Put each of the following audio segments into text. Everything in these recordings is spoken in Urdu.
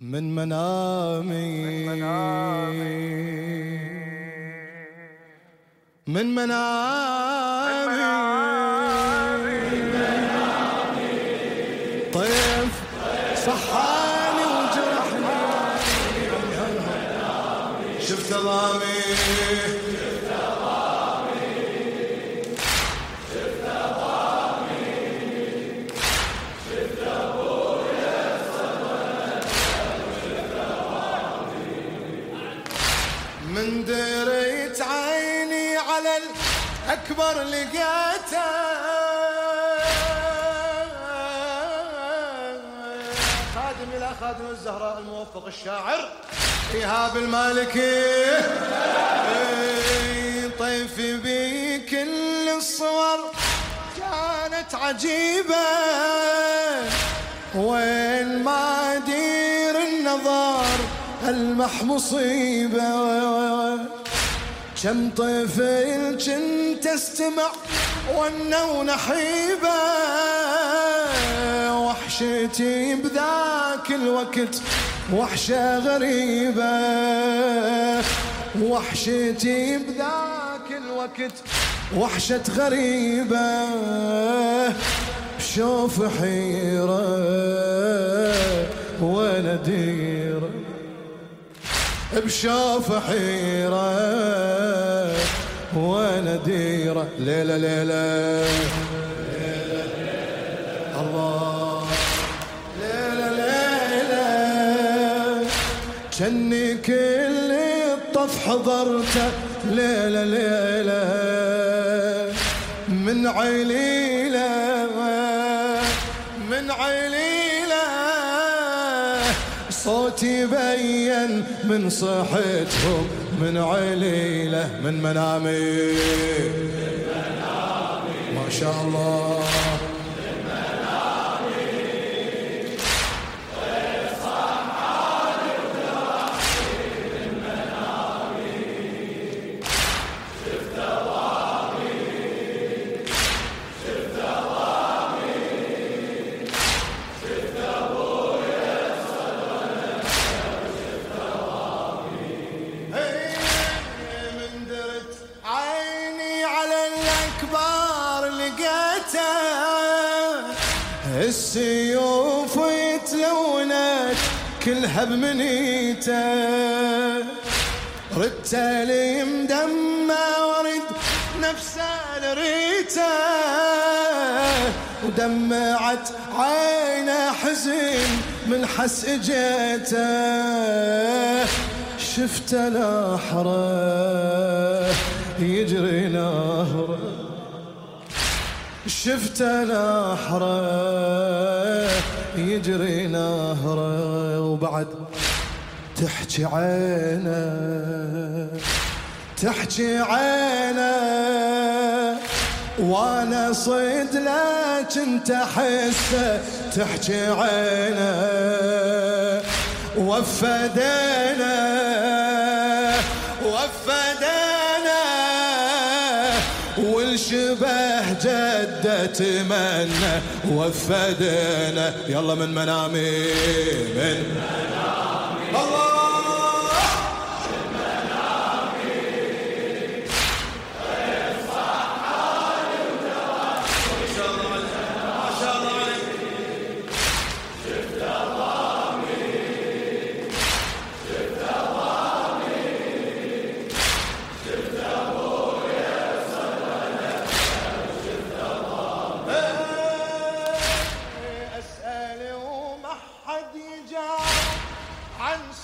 من منامي من منامي طيف صحاني وجرحني شفت ظامي الأكبر لقيته خادم إلى خادم الزهراء الموفق الشاعر۔ إيهاب المالكي طيفي بكل الصور كانت عجيبة۔ وين ما دير النظر المح مصيبة كم طفل كنت استمع ونا ونحيبة وحشتي بذاك الوقت وحشة غريبة. وحشتي بذاك الوقت وحشة غريبة. شوف حيرة ونديرة بشوف حيرة ونديرة. ليلة ليلة الله. ليلة ليلة جني كل الطف حضرته. ليلة ليلة من عليلة من عليلة صوتي بين من صحتهم من عليلة من منامي. ما شاء الله. السيوف يتلونت كلها بمنيته ردت لي مدمى ورد نفسه لريته ودمعت عينه حزن من حس اجيته شفت نحره يجري نهره. شفت نحره يجري نهره وبعد تحكي عينه تحكي عينه. وانا صيد لكن احسه تحكي عينه. وفدينا وفدينا. والشبه جدة تمنى وفدنا. يلا من منامي من منامي.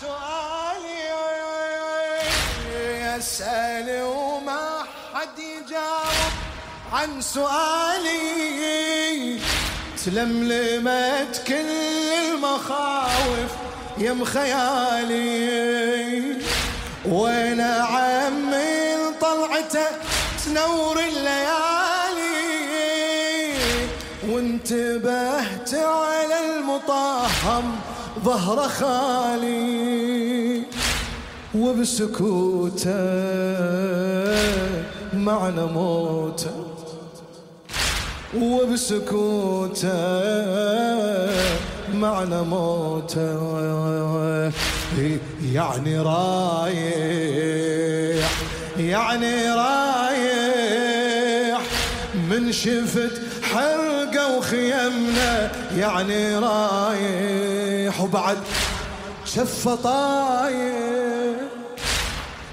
سؤالي أسأل وما حد يجاوب عن سؤالي. تلملمت كل المخاوف، يم خيالي. وين عمي طلعته تنور الليالي. وانتبهت على المطهم ظهر خالي وبسكوته معنى موته وبسكوته معنى موته. يعني رايح يعني رايح من شفت حرقة وخيمنا، يعني رايح وبعد. شفه طايح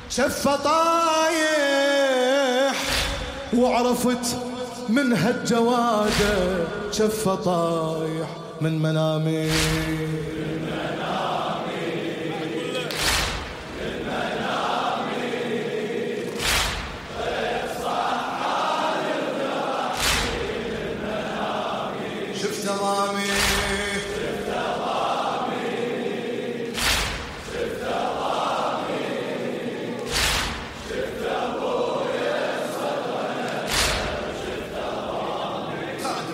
شفه طايح، وعرفت من هالجواده شفه طايح من منامي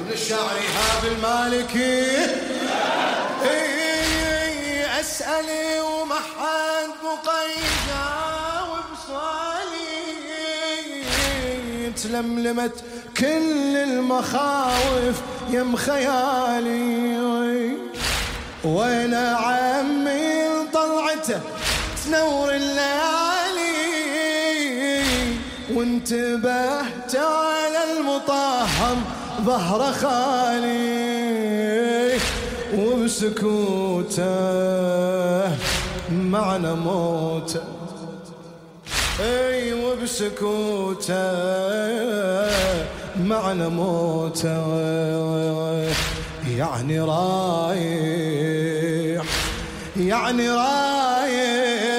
من الشاعر ايهاب المالكي إيه، اسالي وما حد مقيد وبسؤالي تلملمت كل المخاوف يم خيالي. وين عمي طلعته تنور الليالي. وانتبهت على المطهم ظهر خالي وبسكوته معنى موته اي وبسكوته معنى موته يعني رايح يعني رايح.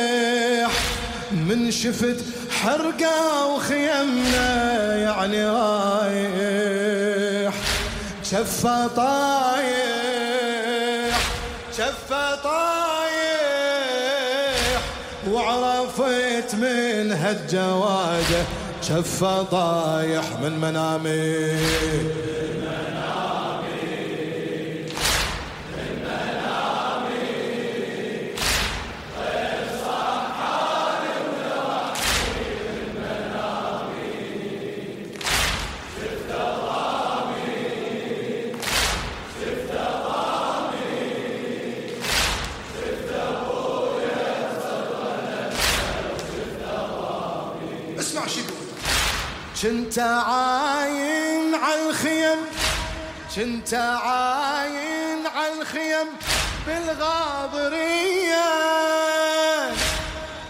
من شفت حرقة وخيمنا، يعني رايح. شفة طايح شفة طايح وعرفت من هالجوادة شفة طايح من منامي. اسمع شو يقول كنت عاين على الخيم، كنت عاين على الخيم بالغاضرية.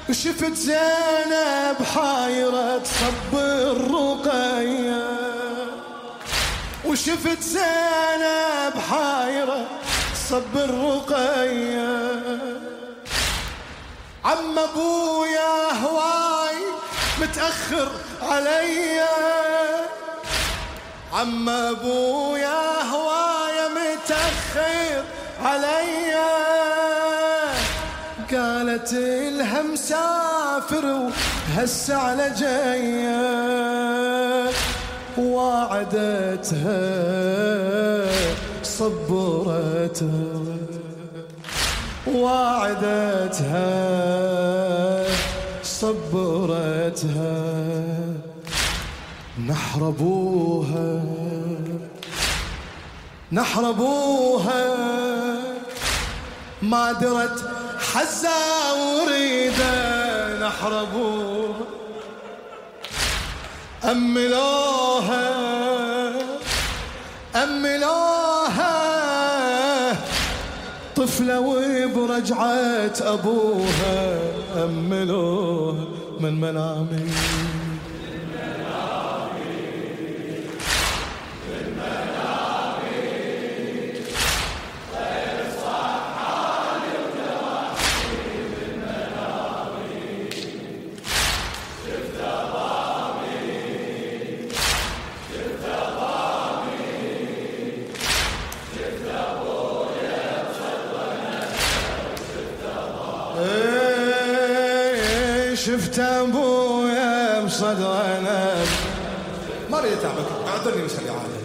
وشفت زينب حايرة تصب الرقية. وشفت زينب حايرة تصب الرقية. عم ابويا هواي متأخر عليا عم ابويا هواي متأخر عليا قالت لها مسافر وهسه على جايه وعدتها صبرتها. وعدتها صبرتها نحر ابوها نحر ابوها ما درت حزة وريده نحر ابوها أملوها أملوها طفلة وبرجعة أبوها. أملوها من منامي شفت ابويا بصدرنا ما اريد اتعبك اعذرني اللي عادي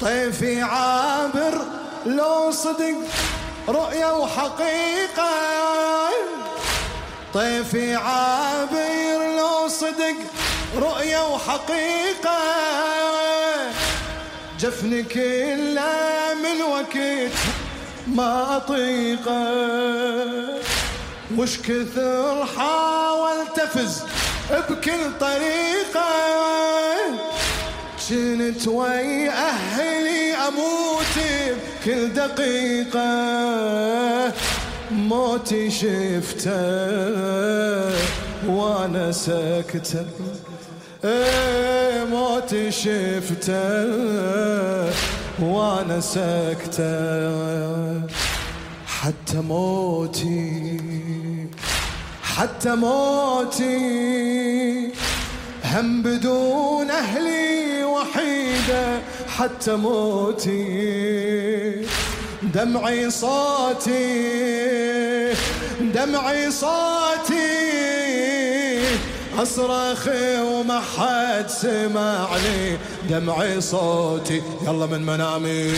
طيفي عابر لو صدق رؤيا وحقيقة. طيفي عابر لو صدق رؤيا وحقيقة. جفنك إلا من وقت ما أطيقه. وش كثر حاولت أفز بكل طريقة. كنت وي أهلي أموت بكل دقيقة. موتي شفته وانا ساكته. ايه موتي شفته وانا ساكته. حتى موتي حتى موتي. هم بدون اهلي وحيده حتى موتي. دمعي صوتي دمعي صوتي. اصرخ وما حد سمعني. دمعي صوتي. يلا من منامي.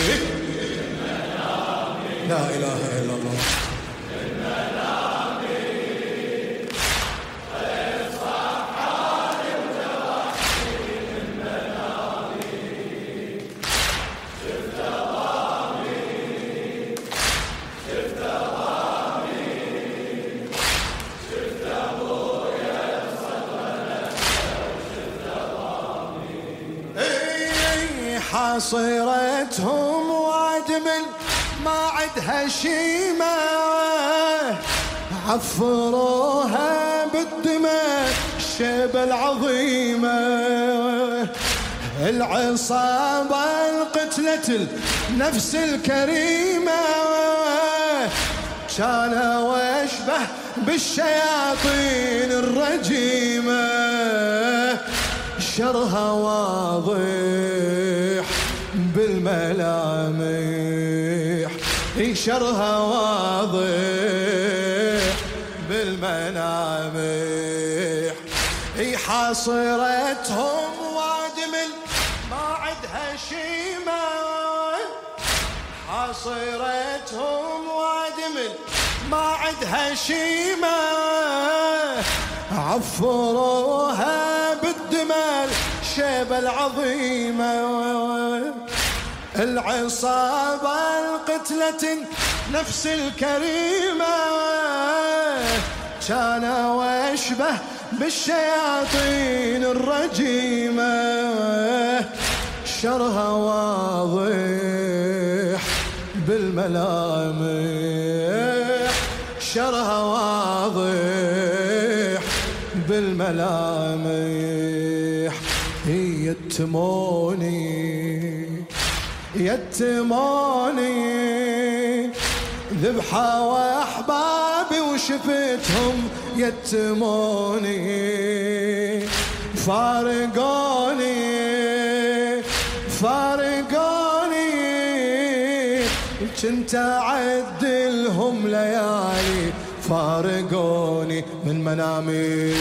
لا اله الا الله. حاصرتهم وادمل ما عدها شيمة عفروها بالدماء الشيبة العظيمة. العصابة القتلة النفس الكريمة. كان واشبه بالشياطين الرجيمة. شرها واضح. بالملامح شرها واضح بالملامح. هي حاصرتهم وادمل ما عدها شيمة حاصرتهم وادمل ما عدها شيمة عفروها بالدمال شيبة العظيمة. العصابة القتلة، نفس الكريمة. كان واشبه بالشياطين الرجيمة. شرها واضح بالملامح. شرها واضح بالملامح. هي التموني. يتموني ذبحة وأحبابي وشفتهم يتموني فارقوني فارقوني كنت أعدلهم ليالي فارقوني من منامي